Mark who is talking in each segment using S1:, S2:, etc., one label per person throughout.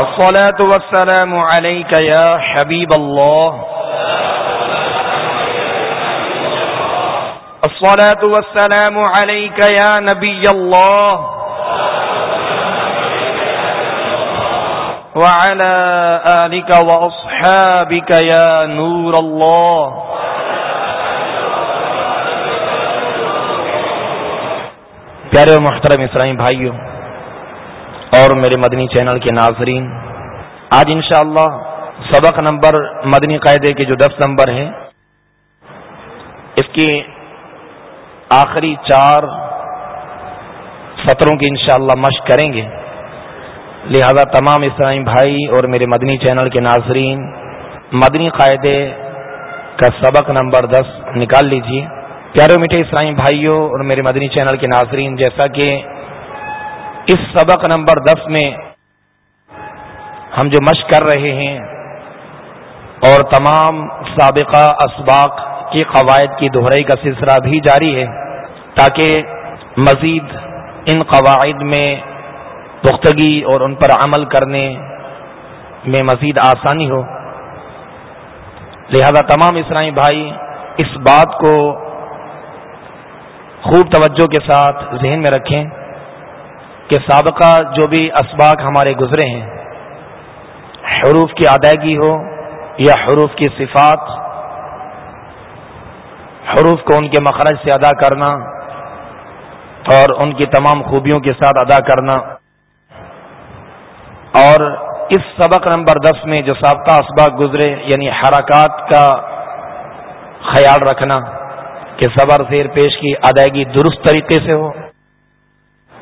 S1: الصلاة والسلام عليك يا حبيب الله. الصلاة والسلام عليك يا نبي الله. وعلى آلك وأصحابك يا نور الله. پیارے و محترم اسرائیم بھائیوں اور میرے مدنی چینل کے ناظرین، آج انشاءاللہ سبق نمبر مدنی قاعدے کے جو دس نمبر ہے اس کی آخری چار سطروں کی انشاءاللہ مشق کریں گے۔ لہذا تمام اسرائیم بھائی اور میرے مدنی چینل کے ناظرین، مدنی قاعدے کا سبق نمبر دس نکال لیجیے پیارے میٹھے اسرائیم بھائیوں اور میرے مدنی چینل کے ناظرین، جیسا کہ اس سبق نمبر دس میں ہم جو مشق کر رہے ہیں اور تمام سابقہ اسباق کی قواعد کی دہرائی کا سلسلہ بھی جاری ہے تاکہ مزید ان قواعد میں پختگی اور ان پر عمل کرنے میں مزید آسانی ہو۔ لہذا تمام اسرائی بھائی، اس بات کو خوب توجہ کے ساتھ ذہن میں رکھیں۔ کہ سابقہ جو بھی اسباق ہمارے گزرے ہیں، حروف کی ادائیگی ہو یا حروف کی صفات، حروف کو ان کے مخرج سے ادا کرنا اور ان کی تمام خوبیوں کے ساتھ ادا کرنا۔ اور اس سبق نمبر دس میں جو سابقہ اسباق گزرے یعنی حرکات کا خیال رکھنا کہ صبر زیر پیش کی ادائیگی درست طریقے سے ہو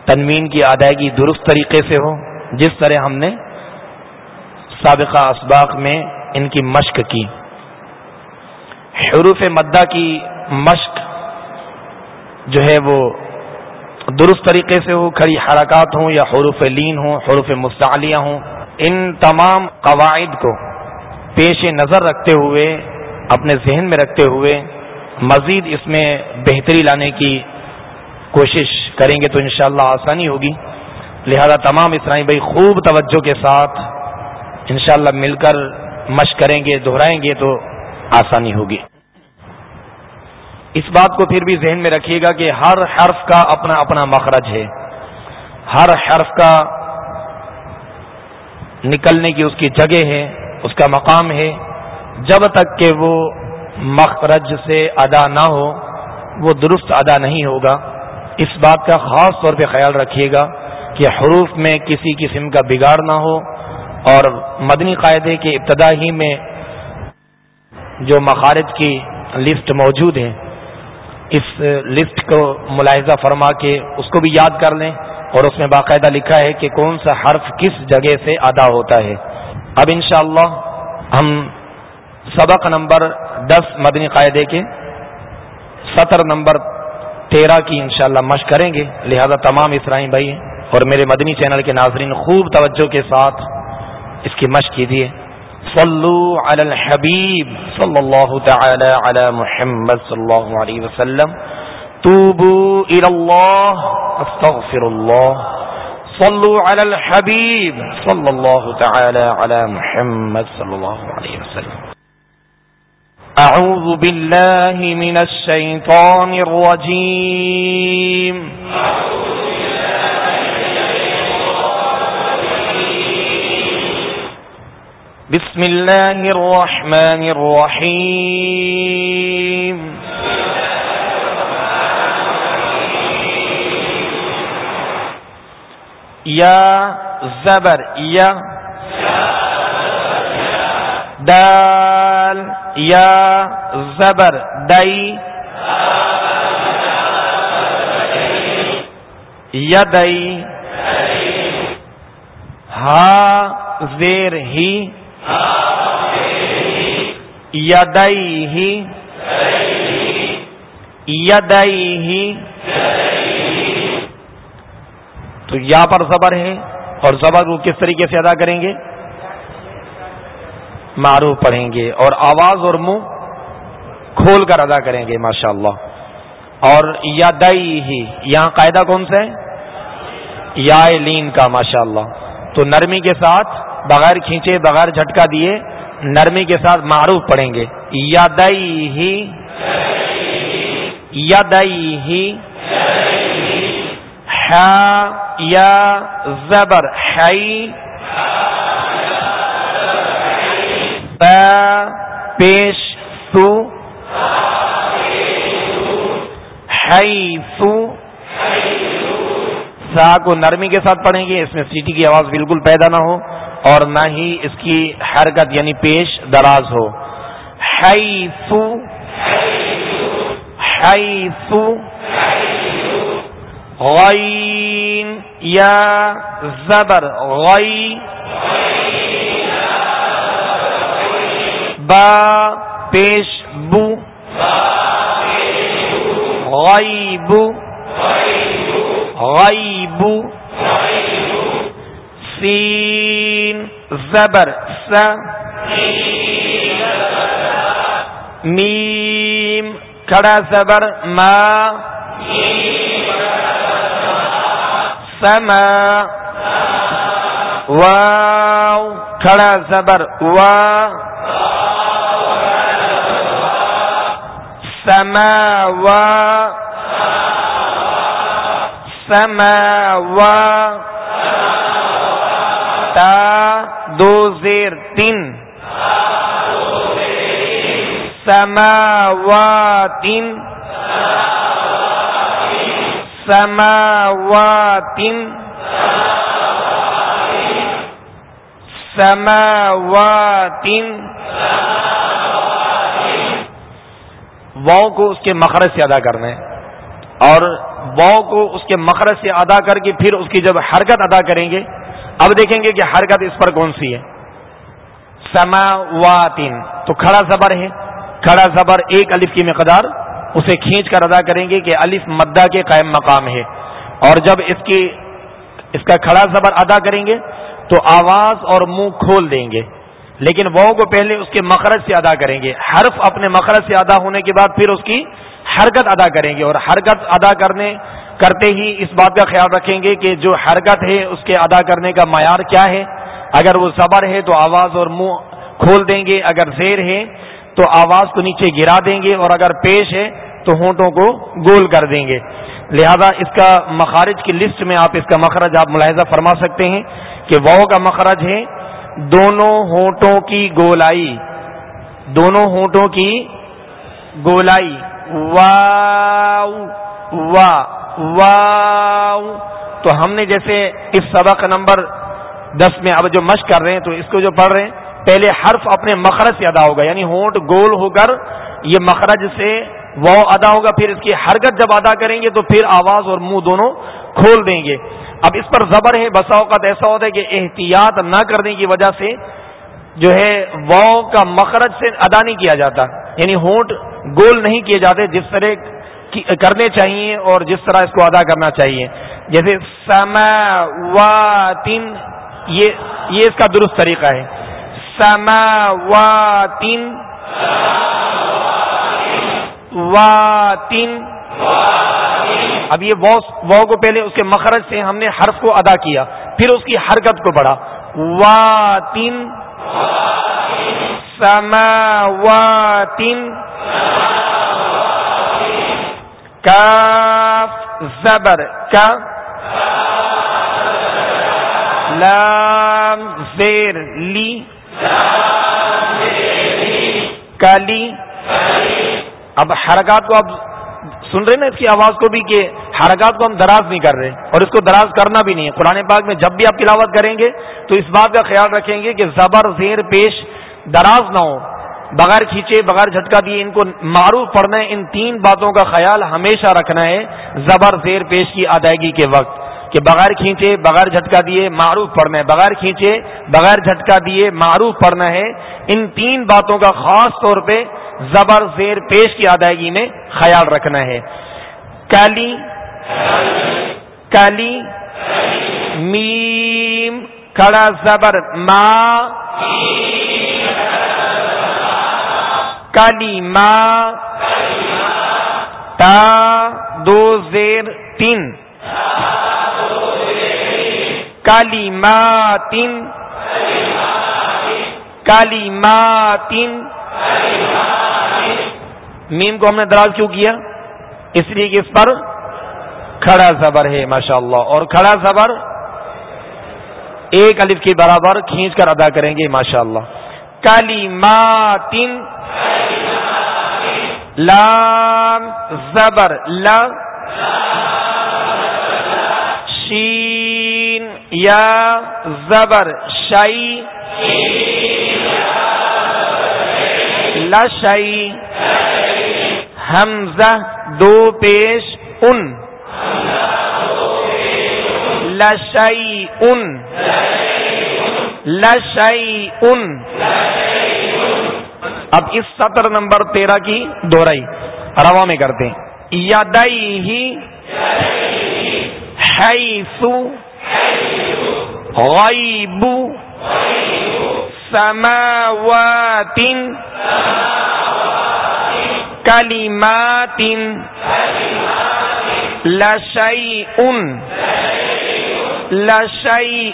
S1: تنوین کی ادائیگی درست طریقے سے ہو، جس طرح ہم نے سابقہ اسباق میں ان کی مشق کی۔ حروف مدہ کی مشق جو ہے وہ درست طریقے سے ہو، کھڑی حرکات ہوں یا حروف لین ہوں، حروف مستعلیہ ہوں۔ ان تمام قواعد کو پیش نظر رکھتے ہوئے، اپنے ذہن میں رکھتے ہوئے مزید اس میں بہتری لانے کی کوشش کریں گے تو انشاءاللہ آسانی ہوگی۔ لہذا تمام اسرائی بھائی خوب توجہ کے ساتھ انشاءاللہ مل کر مشق کریں گے، دہرائیں گے تو آسانی ہوگی۔ اس بات کو پھر بھی ذہن میں رکھیے گا کہ ہر حرف کا اپنا اپنا مخرج ہے۔ ہر حرف کا نکلنے کی اس کی جگہ ہے، اس کا مقام ہے۔ جب تک کہ وہ مخرج سے ادا نہ ہو، وہ درست ادا نہیں ہوگا۔ اس بات کا خاص طور پہ خیال رکھیے گا کہ حروف میں کسی قسم کا بگاڑ نہ ہو اور مدنی قاعدے کے ابتدا ہی میں جو مخارج کی لسٹ موجود ہے اس لسٹ کو ملاحظہ فرما کے اس کو بھی یاد کر لیں اور اس میں باقاعدہ لکھا ہے کہ کون سا حرف کس جگہ سے ادا ہوتا ہے۔ اب انشاءاللہ ہم سبق نمبر دس مدنی قاعدے کے، سطر نمبر تیرہ کی انشاءاللہ مشق کریں گے۔ لہذا تمام اسرائیم بھائی، اور میرے مدنی چینل کے ناظرین، خوب توجہ کے ساتھ اس کی مشق کیجیے۔ صلو علی الحبیب صلی اللہ تعالی علی محمد صلی اللہ علیہ وسلم۔ توبو الى اللہ استغفر اللہ صلو علی الحبیب صلی اللہ تعالی علی محمد صلی اللہ علیہ وسلم۔ أعوذ بالله من الشيطان الرجيم. بسم الله الرحمن الرحيم. يا زبر يا. دال. یا زبر دئی یدئی ہا زیر ہی یدئی ہی یدئی ہی تو یا پر زبر ہے اور زبر کو کس طریقے سے ادا کریں گے؟ معروف پڑھیں گے اور آواز اور منہ کھول کر ادا کریں گے ماشاء اللہ اور یا دئی ہی یہاں قاعدہ کون سا ہے؟ یا لین کا ماشاء اللہ تو نرمی کے ساتھ بغیر کھینچے، بغیر جھٹکا دیے نرمی کے ساتھ معروف پڑھیں گے۔ یا دئی ہی یا دئی ہی یا زبر پیش سو سو سا کو نرمی کے ساتھ پڑھیں گے، اس میں سیٹی کی آواز بالکل پیدا نہ ہو اور نہ ہی اس کی حرکت یعنی پیش دراز ہو۔ سو سو غین یا زبر، غی با پیش بو غیبو غیبو سین زبر س میم کھڑا زبر ما سما واو کھڑا زبر وا سما وا سما وا تا دو زیر تین سما وا تین سماوات سماوات واؤ کو اس کے مخرج سے ادا کرنا ہے اور واؤ کو اس کے مخرج سے ادا کر کے پھر اس کی جب حرکت ادا کریں گے، اب دیکھیں گے کہ حرکت اس پر کون سی ہے۔ سماواتن، تو کھڑا زبر ہے۔ کھڑا زبر ایک الف کی مقدار، اسے کھینچ کر ادا کریں گے کہ الف مدہ کے قائم مقام ہے۔ اور جب اس کی، اس کا کھڑا زبر ادا کریں گے، تو آواز اور منہ کھول دیں گے۔ لیکن وہ کو پہلے اس کے مخرج سے ادا کریں گے۔ حرف اپنے مخرج سے ادا ہونے کے بعد پھر اس کی حرکت ادا کریں گے اور حرکت ادا کرنے، کرتے ہی اس بات کا خیال رکھیں گے کہ جو حرکت ہے، اس کے ادا کرنے کا معیار کیا ہے۔ اگر وہ صبر ہے تو آواز اور منہ کھول دیں گے، اگر زیر ہے تو آواز کو نیچے گرا دیں گے اور اگر پیش ہے تو ہونٹوں کو گول کر دیں گے۔ لہذا اس کا مخارج کی لسٹ میں آپ اس کا مخرج آپ ملاحظہ فرما سکتے ہیں کہ وہ کا مخرج ہے دونوں ہونٹوں کی گولائی، دونوں ہونٹوں کی گولائی واو وا تو ہم نے جیسے اس سبق نمبر دس میں اب جو مشق کر رہے ہیں تو اس کو جو پڑھ رہے ہیں، پہلے حرف اپنے مخرج سے ادا ہوگا یعنی ہونٹ گول ہو کر یہ مخرج سے وہ ادا ہوگا، پھر اس کی حرکت جب ادا کریں گے تو پھر آواز اور منہ دونوں کھول دیں گے۔ اب اس پر زبر ہے، بسا اوقات ایسا ہوتا ہے کہ احتیاط نہ کرنے کی وجہ سے جو ہے وہ کا مخرج سے ادا نہیں کیا جاتا۔ یعنی ہونٹ گول نہیں کیے جاتے جس طرح کرنے چاہیے اور جس طرح اس کو ادا کرنا چاہیے۔ جیسے سما یہ اس کا درست طریقہ ہے۔ سماواتن، واتن اب یہ وہ کو پہلے اس کے مخرج سے ہم نے حرف کو ادا کیا، پھر اس کی حرکت کو پڑھا واتن سماواتن کاف زبر کا لام زیر لی کالی اب حرکات کو اب سن رہے نا اس کی آواز کو بھی کہ حرکات کو ہم دراز نہیں کر رہے اور اس کو دراز کرنا بھی نہیں ہے۔ قرآن پاک میں جب بھی آپ تلاوت کریں گے تو اس بات کا خیال رکھیں گے کہ زبر زیر پیش دراز نہ ہو۔ بغیر کھینچے، بغیر جھٹکا دیے ان کو معروف پڑھنا ہے۔ ان تین باتوں کا خیال ہمیشہ رکھنا ہے زبر زیر پیش کی ادائیگی کے وقت کہ بغیر کھینچے، بغیر جھٹکا دیے معروف پڑھنا ہے۔ بغیر کھینچے، بغیر جھٹکا دیے معروف پڑھنا ہے۔ ان تین باتوں کا خاص طور پہ زبر زیر پیش کی ادائیگی میں خیال رکھنا ہے۔ کالی کالی، میم، کڑا زبر، ما، کالی ماں تا، دو زیر تین۔ کالی ماں تین۔ کالی ماں تین۔ میم کو ہم نے دراز کیوں کیا؟ اس لیے کہ اس پر کھڑا زبر ہے ماشاء اللہ اور کھڑا زبر ایک الف کے برابر کھینچ کر ادا کریں گے ماشاء اللہ کالی ماں تین لام زبر ل شین یا زبر شعی لشعی حمزہ دو پیش ان لشعی ان لشعی ان اب اس سطر نمبر تیرہ کی دوہرائی روا میں کرتے ہیں یادئی ہی حیثو غیبو سماوات کلمات لشیء لشیء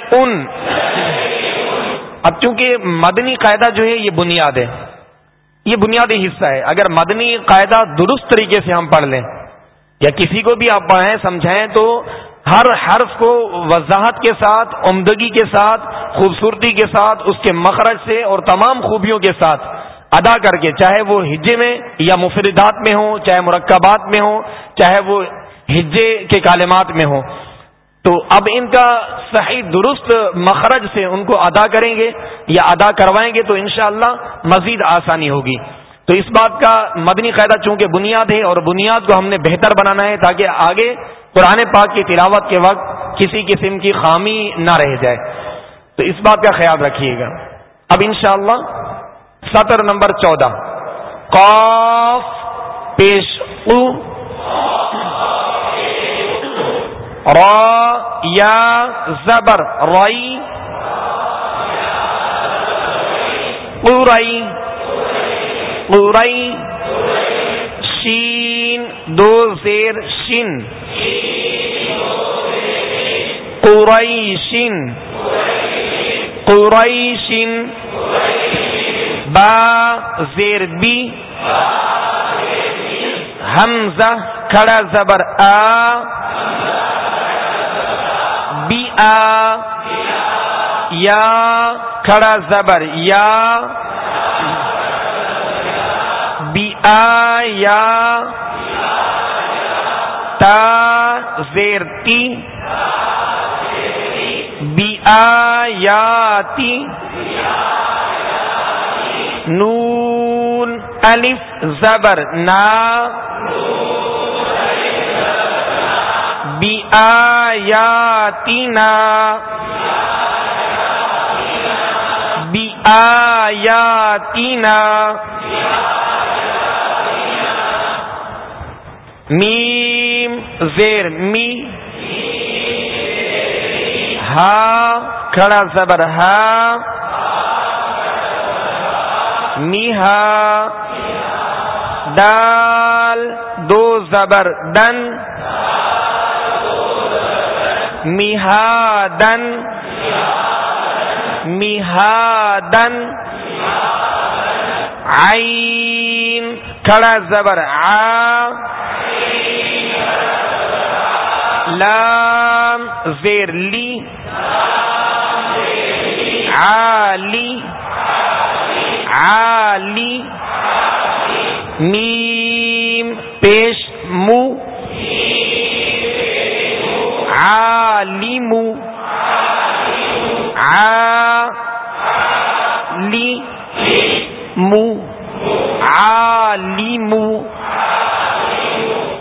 S1: اب چونکہ مدنی قاعدہ جو ہے یہ بنیاد ہے، یہ بنیادی حصہ ہے۔ اگر مدنی قاعدہ درست طریقے سے ہم پڑھ لیں یا کسی کو بھی آپ پڑھیں سمجھائیں تو ہر حرف کو وضاحت کے ساتھ، عمدگی کے ساتھ، خوبصورتی کے ساتھ، اس کے مخرج سے اور تمام خوبیوں کے ساتھ ادا کر کے، چاہے وہ ہجے میں یا مفردات میں ہوں، چاہے مرکبات میں ہوں، چاہے وہ ہجے کے کالمات میں ہوں۔ تو اب ان کا صحیح درست مخرج سے ان کو ادا کریں گے یا ادا کروائیں گے تو انشاءاللہ مزید آسانی ہوگی۔ تو اس بات کا مدنی قاعدہ چونکہ بنیاد ہے اور بنیاد کو ہم نے بہتر بنانا ہے تاکہ آگے قرآن پاک کی تلاوت کے وقت کسی قسم کی خامی نہ رہ جائے۔ تو اس بات کا خیال رکھیے گا۔ اب انشاءاللہ سطر نمبر چودہ۔ قاف پیش او۔ را یا زبر رائی۔ قوری قوری شین دو زیر شن قوری شن قوری شن با زیر بی. حمزہ کھڑا زبر آ. بی آ. یا کھڑا زبر یا. بی آ یا. تا زیر تی. بی آ یا تی. نون، الف، زبر، نا بی آیاتنا بی آیاتنا میم، زیر، می، ہا کھڑا زبر، ہا می ہا دال، دو زبر دن میہادن میہادن عین کھڑا زبر آ، لام، زیر لی، عالی عالی میم پیش منہ عالم عالم عالم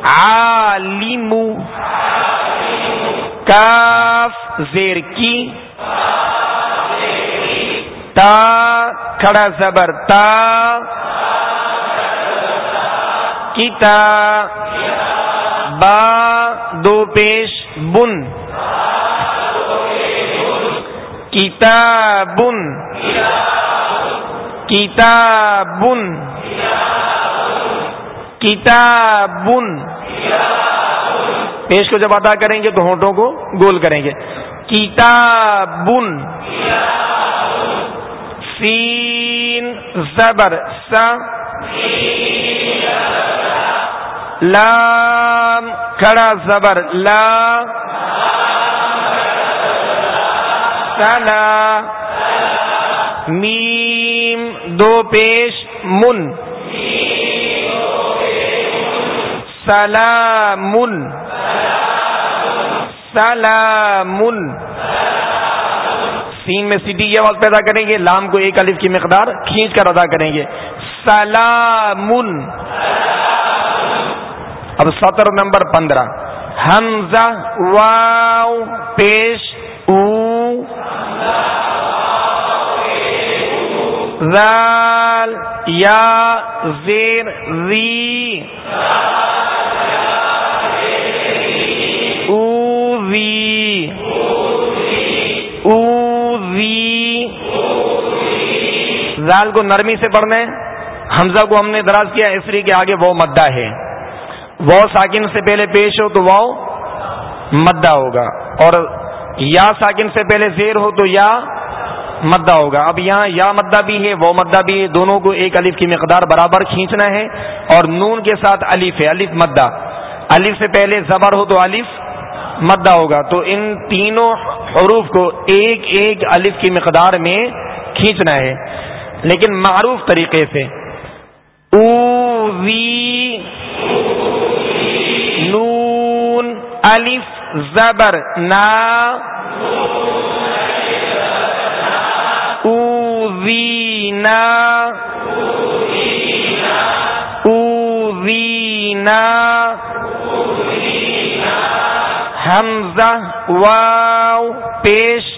S1: عالم کاف زیر کی تا کھڑا زبر تا کیتا با دو پیش بن کتابن کتابن کتابن پیش کو جب ادا کریں گے تو ہونٹوں کو گول کریں گے کتابن سین زبر سا. لام کھڑا زبر لا. سلا. میم دو پیش من. سلامن سلامن سین میں سیٹی کی آواز پیدا کریں گے، لام کو ایک الف کی مقدار کھینچ کر ادا کریں گے۔ سلامن اب سطر نمبر پندرہ۔ حمزہ واؤ پیش، او۔ زال یا، زیر زی زال کو نرمی سے پڑھنا ہے حمزہ کو ہم نے دراز کیا اس لیے کہ آگے وہ مدہ ہے۔ وہ ساکن سے پہلے پیش ہو تو وہ مدہ ہوگا۔ اور یا ساکن سے پہلے زیر ہو تو یا مدہ ہوگا۔ اب یہاں یا مدہ بھی ہے، وہ مدہ بھی ہے۔ دونوں کو ایک الف کی مقدار برابر کھینچنا ہے۔ اور نون کے ساتھ الف ہے، الف مدہ۔ الف سے پہلے زبر ہو تو الف مدہ ہوگا۔ تو ان تینوں حروف کو ایک ایک الف کی مقدار میں کھینچنا ہے۔ لیکن معروف طریقے سے او وی نون، الف، زبر، نا اوینا اوینا حمزہ، واو، پیش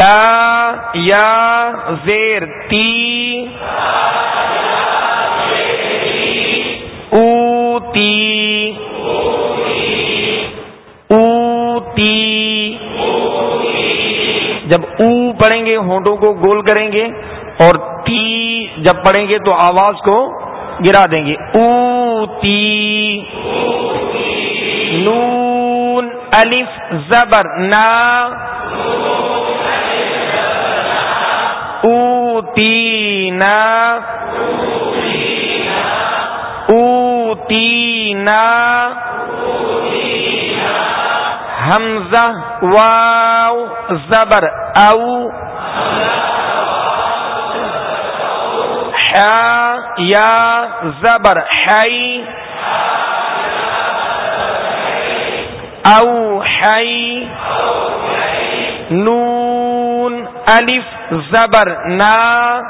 S1: تا، یا، زیر، تی جب او پڑھیں گے، ہونٹوں کو گول کریں گے، اور تی جب پڑھیں گے تو آواز کو گرا دیں گے۔ او، تی۔ نون، الف، زبر، نا۔ او تی حمزہ واو زبر او یا زبر حی او حی نون الف زبر نا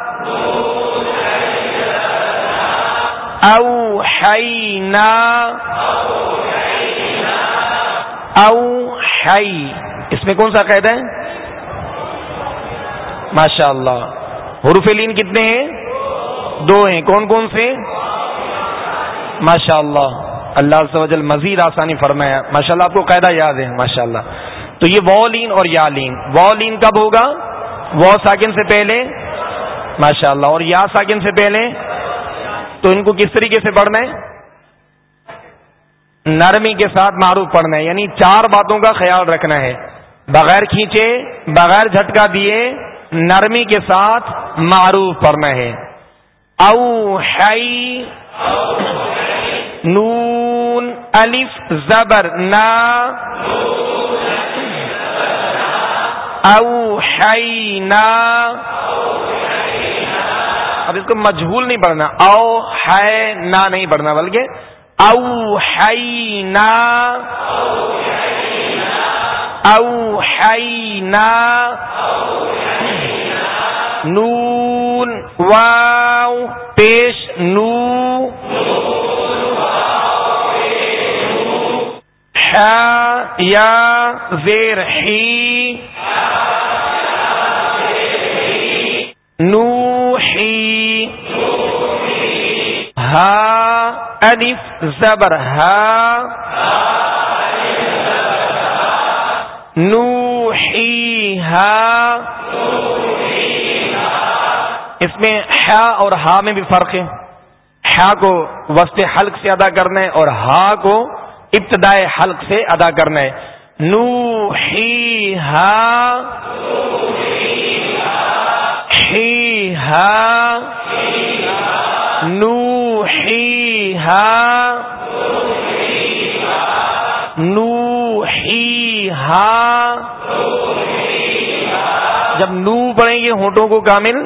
S1: او حینا او اس میں کون سا قید ہے؟ ماشاء اللہ حروف لین کتنے ہیں؟ دو ہیں۔ کون کون سے؟ ماشاء اللہ اللہ سے وجل مزید آسانی فرمایا۔ ماشاء اللہ آپ کو قاعدہ یاد ہے۔ ماشاء اللہ تو یہ وولین اور یا لین۔ وولین کب ہوگا؟ و ساکن سے پہلے؟ ماشاء اللہ اور یا ساکن سے پہلے؟ تو ان کو کس طریقے سے پڑھنا ہے؟ نرمی کے ساتھ معروف پڑھنا ہے یعنی چار باتوں کا خیال رکھنا ہے۔ بغیر کھینچے، بغیر جھٹکا دیے، نرمی کے ساتھ معروف پڑھنا ہے۔ او ہی نون، الف، زبر، نا او نا اب اس کو مجھول نہیں پڑھنا او ہے نہ نہیں پڑھنا بلکہ او حینا او حینا نون، واو، پیش، نو۔ یا زیر ہی نو ہی ہا الف زبر ہا نو ہی ہا اس میں ہا اور ہا میں بھی فرق ہے ہا کو وسط حلق سے ادا کرنا ہے اور ہا کو ابتدائے حلق سے ادا کرنا ہے نو ہی ہا ہی ہا نو ہی ہا نو ہی ہا جب نو پڑھیں گے ہونٹوں کو کامل،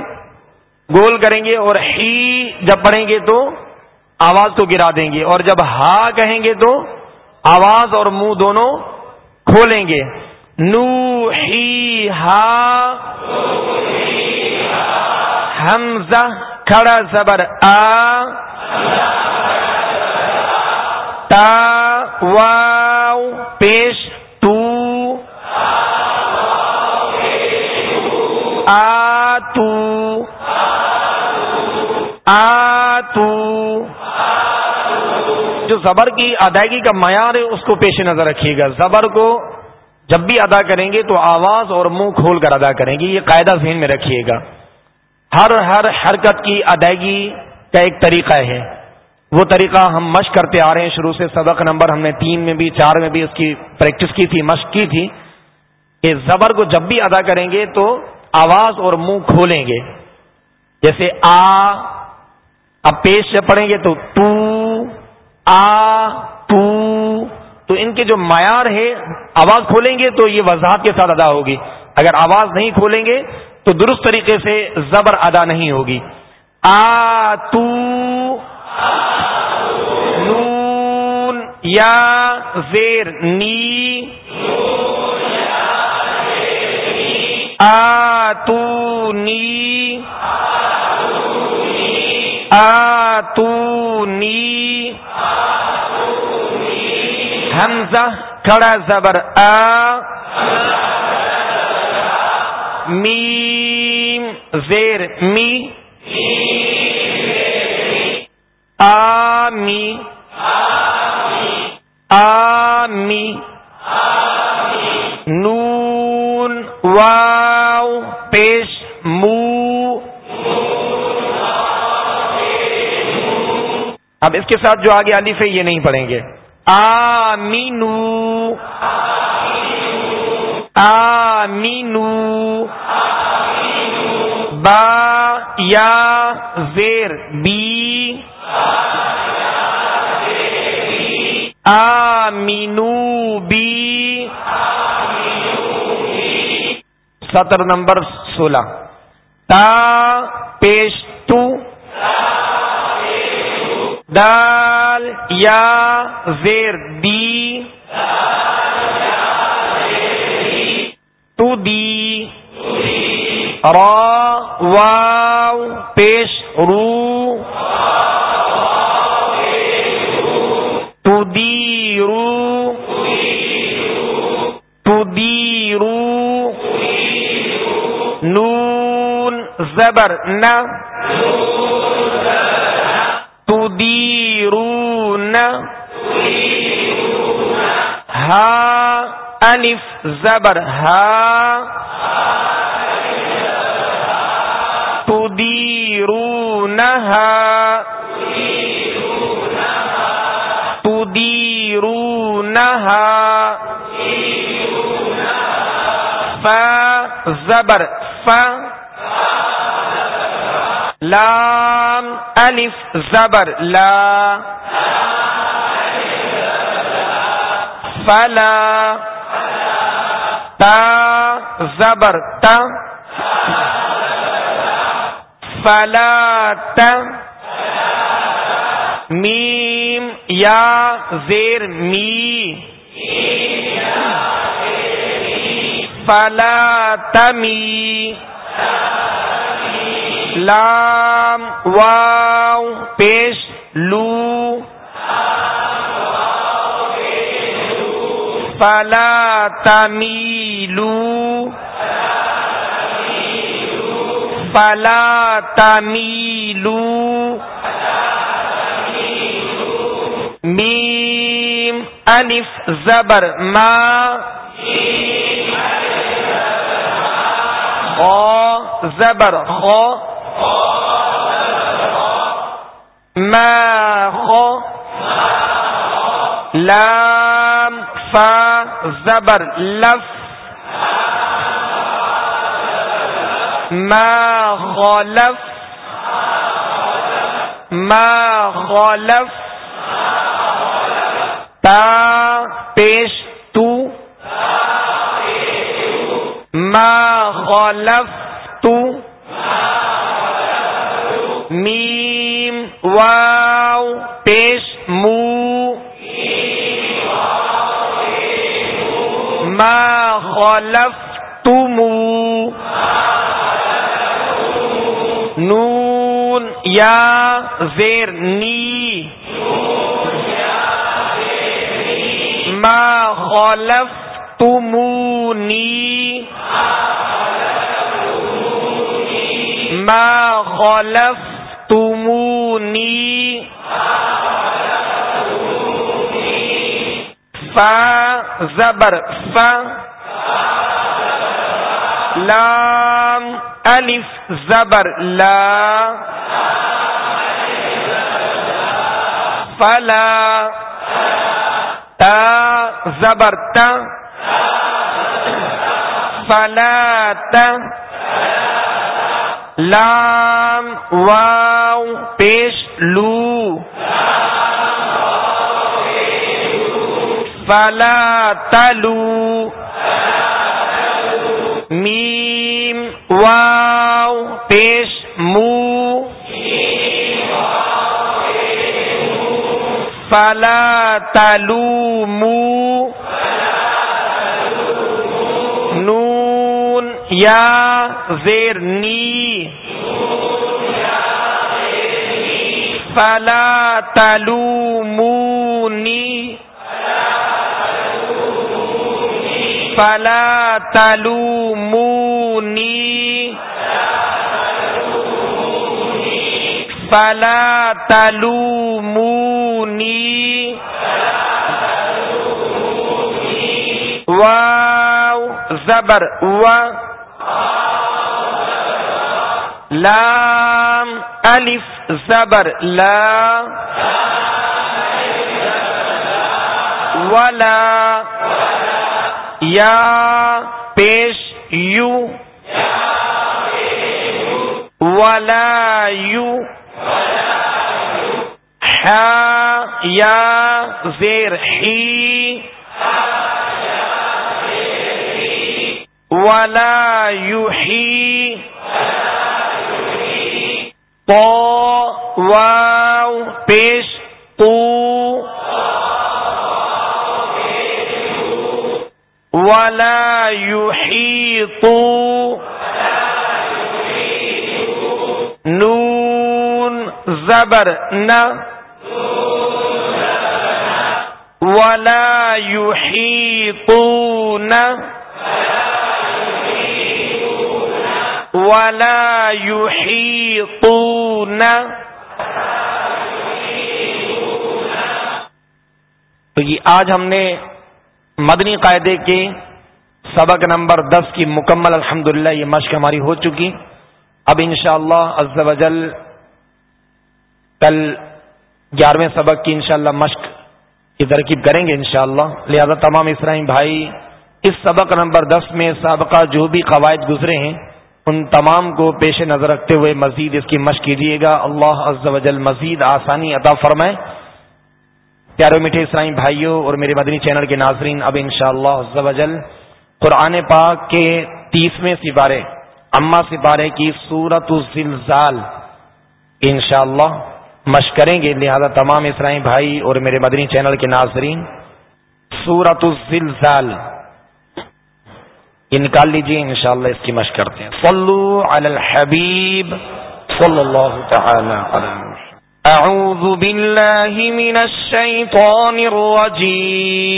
S1: گول کریں گے اور ہی جب پڑھیں گے تو آواز کو گرا دیں گے۔ اور جب ہا کہیں گے تو آواز اور منہ دونوں کھولیں گے۔ نو ہی ہا حمزہ، کھڑا زبر آ، تا واو پیش، تو آ تو آ تو جو زبر کی ادائیگی کا معیار ہے، اس کو پیش نظر رکھیے گا۔ زبر کو جب بھی ادا کریں گے تو آواز اور منہ کھول کر ادا کریں گے، یہ قاعدہ ذہن میں رکھیے گا۔ ہر ہر حرکت کی ادائیگی کا ایک طریقہ ہے۔ وہ طریقہ ہم مشق کرتے آ رہے ہیں۔ شروع سے سبق نمبر ہم نے تین میں بھی، چار میں بھی اس کی پریکٹس کی تھی، مشق کی تھی کہ زبر کو جب بھی ادا کریں گے تو آواز اور منہ کھولیں گے۔ جیسے آ، اب پیش سے پڑھیں گے تو تو آ، تو تو ان کے جو معیار ہے آواز کھولیں گے تو یہ وضاحت کے ساتھ ادا ہوگی۔ اگر آواز نہیں کھولیں گے تو درست طریقے سے زبر ادا نہیں ہوگی۔ آ، تو، نون، یا، زیر، نی، آ، تو، نی، آ، تو، نی حمزہ کھڑا زبر، آ، میم، زیر، می آمی آمی نون، واو، پیش، مو، اب اس کے ساتھ جو آگے الف ہے یہ نہیں پڑھیں گے۔ آمینو۔ آمینو۔ با یا زیر بی۔ آمینو بی۔ سطر نمبر سولہ۔ تا پیش تو۔ دال یا زیر دی تو دی را واو پیش رو تو دی رو تو دی رو نون زبر نہ ہا الف زبر ہا تدیرونہا تدیرونہا فا زبر فا لام الف زبر لا فلا تا زبر تا فلا تا میم یا زیر می فلا تمی لام واو پیش لو فلا تمیلو فلا تمیلو میم الف زبر ما خو زبر خو ما خو لام فا زبر لف ما خالف ما خالف تا پیش تو ما خالف تو میم واو پیش مو ما خالف تمو نون، یا، زیر، نی. ما خالف تمونی ما خالف تمونی فا، زبر، فا. لام، الف، زبر، لا. فلا. تا، زبر، تا. فلا، تا. لام، واو، پیش، لو. فلا، تلو. میم واو پیش مو۔ فلا تلو مو نون یا زیر نی۔ فلا تلو مونی فلا تلومونی فلا تلومونی واو زبر و لام الف زبر لا ولا یا پیش یو ولا یو یا زیر ہی ولا یو ہی واو پیش ولا يحيط. نون زبر ن. ولا يحيطون. ولا يحيطون. تو یہ آج ہم نے مدنی قاعدے کے سبق نمبر دس کی مکمل الحمد یہ مشق ہماری ہو چکی۔ اب انشاءاللہ شاء اللہ کل گیارہویں سبق کی انشاءاللہ مشق کی ترکیب کریں گے انشاءاللہ۔ لہذا تمام اسرائیم بھائی، اس سبق نمبر دس میں سابقہ جو بھی قواعد گزرے ہیں، ان تمام کو پیش نظر رکھتے ہوئے مزید اس کی مشق کیجیے گا۔ اللہ عز و جل مزید آسانی عطا فرمائے۔ پیارے میٹھے اسلامی بھائیوں اور میرے مدنی چینل کے ناظرین، اب انشاءاللہ شاء اللہ قرآن پاک کے تیسویں سپارے، اما سپارے کی سورت الزلزال انشاءاللہ مشق کریں گے۔ لہذا تمام اسلامی بھائی اور میرے مدنی چینل کے ناظرین سورت الزلزال یہ نکال لیجیے انشاءاللہ اس کی مشق کرتے ہیں۔ صلو علی الحبیب صلی اللہ تعالی علیہ أعوذ بالله من الشيطان الرجيم.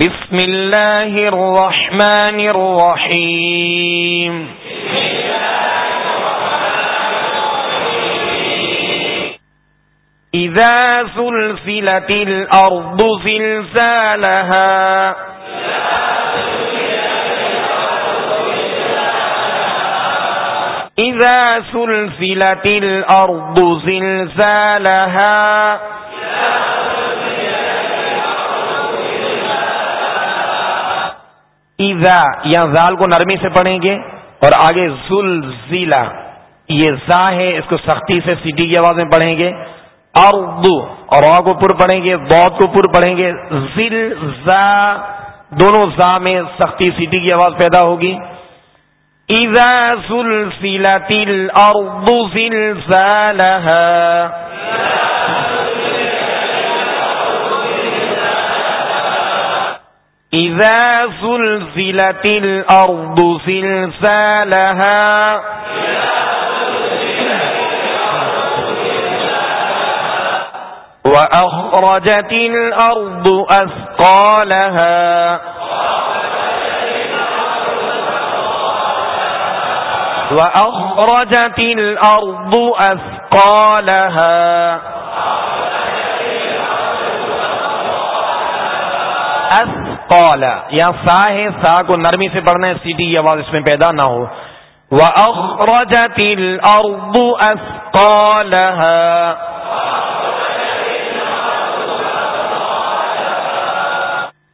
S1: بسم الله الرحمن الرحيم. إذا زلزلت الأرض زلزالها بسم الله الرحمن الرحيم إذا سلسلت الأرض زلزالها ایزا یا زال کو نرمی سے پڑھیں گے اور آگے زل یہ زا ہے، اس کو سختی سے سیٹی کی آواز میں پڑھیں گے۔ اردو اور کو پر پڑھیں گے بود کو پر پڑھیں گے۔ زل زا دونوں زا میں سختی سیٹی کی آواز پیدا ہوگی۔ ایزا زل سیلا تل اردو زل إذا زلزلت الأرض زلزالها وأخرجت وأخرجت الأرض أثقالها. أثقالها یا سا ہے سا کو نرمی سے پڑھنا ہے سیٹی کی آواز اس میں پیدا نہ ہو. وَأَخْرَجَتِ الْأَرْضُ أَثْقَالَهَا.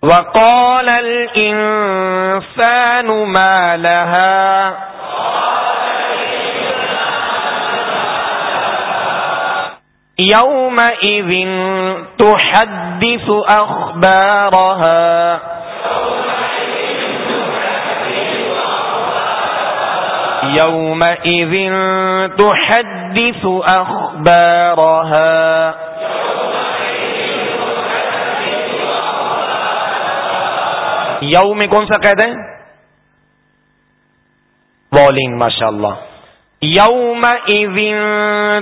S1: وَقَالَ الْإِنسَانُ مَا لَهَا. يومئذ تحدث أخبارها. يومئذ تحدث أخبارها. یو میں کون سا قید ہے؟ بالنگ ماشاء اللہ یوم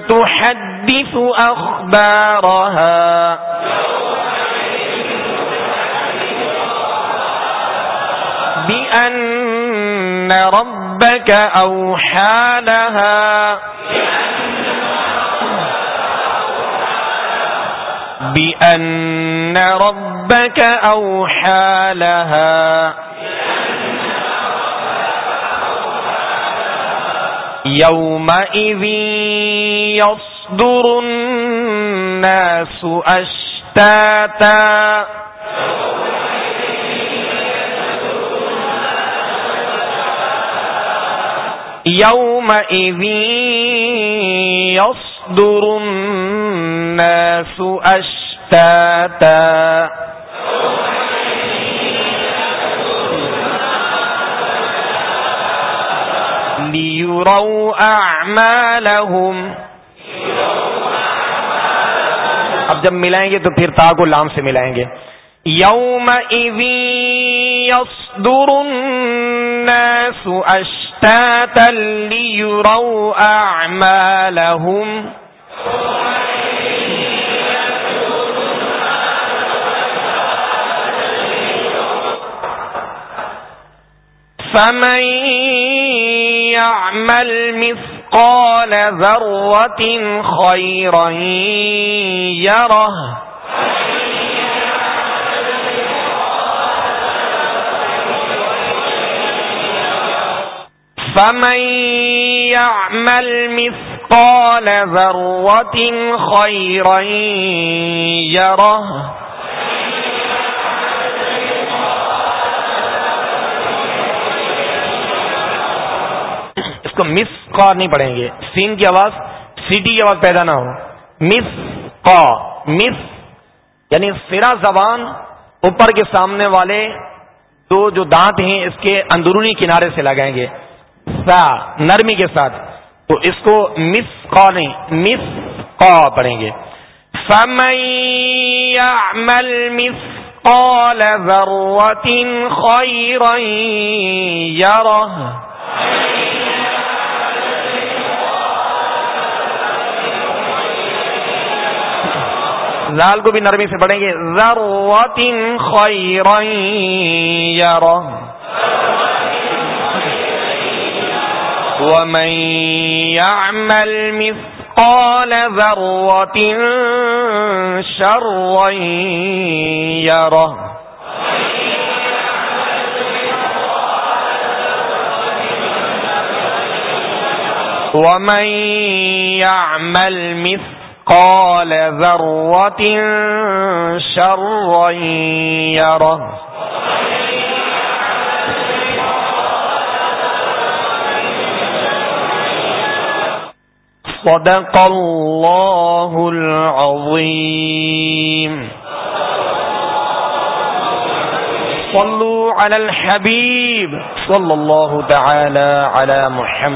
S1: تحدث أخبارها بأن ربك أوحى لها بأن ربك أوحى لها يومئذ يصدر الناس أشتاتا. يومئذ يصدر الناس أشتاتا. ليروا أعمالهم اب جب ملائیں گے تو پھر تا کو لام سے ملائیں گے۔ یوم يصدر الناس أشتاتا ليروا أعمالهم فمن يعمل مثقال ذرة خيرا يره. فمن يعمل مثقال ذرة خيرا يره. کو مس کا نہیں پڑھیں گے۔ سین کی آواز سیٹی کی آواز پیدا نہ ہو۔ مس کا مس یعنی سرا زبان اوپر کے سامنے والے دو جو دانت ہیں، اس کے اندرونی کنارے سے لگائیں گے۔ سا، نرمی کے ساتھ۔ تو اس کو مس کا نہیں، مس کا پڑھیں گے۔ يعمل مثقال ذرة خيرا يره لال کو بھی نرمی سے پڑھیں گے. ذروت خیرا ومن يعمل مثقال ذرة شرا يره ومن يعمل مثقال مثقال ذرة شرا يره. صدق الله العظيم. صلوا على الحبيب. صلى الله تعالى على محمد.